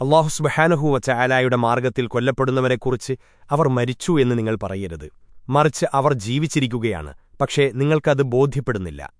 അള്ളാഹുസ്ബഹാനഹുവ ചായാലായുടെ മാർഗത്തിൽ കൊല്ലപ്പെടുന്നവരെക്കുറിച്ച് അവർ മരിച്ചു എന്ന് നിങ്ങൾ പറയരുത്. മറിച്ച് അവർ ജീവിച്ചിരിക്കുകയാണ് പക്ഷേ നിങ്ങൾക്കത് ബോധ്യപ്പെടുന്നില്ല.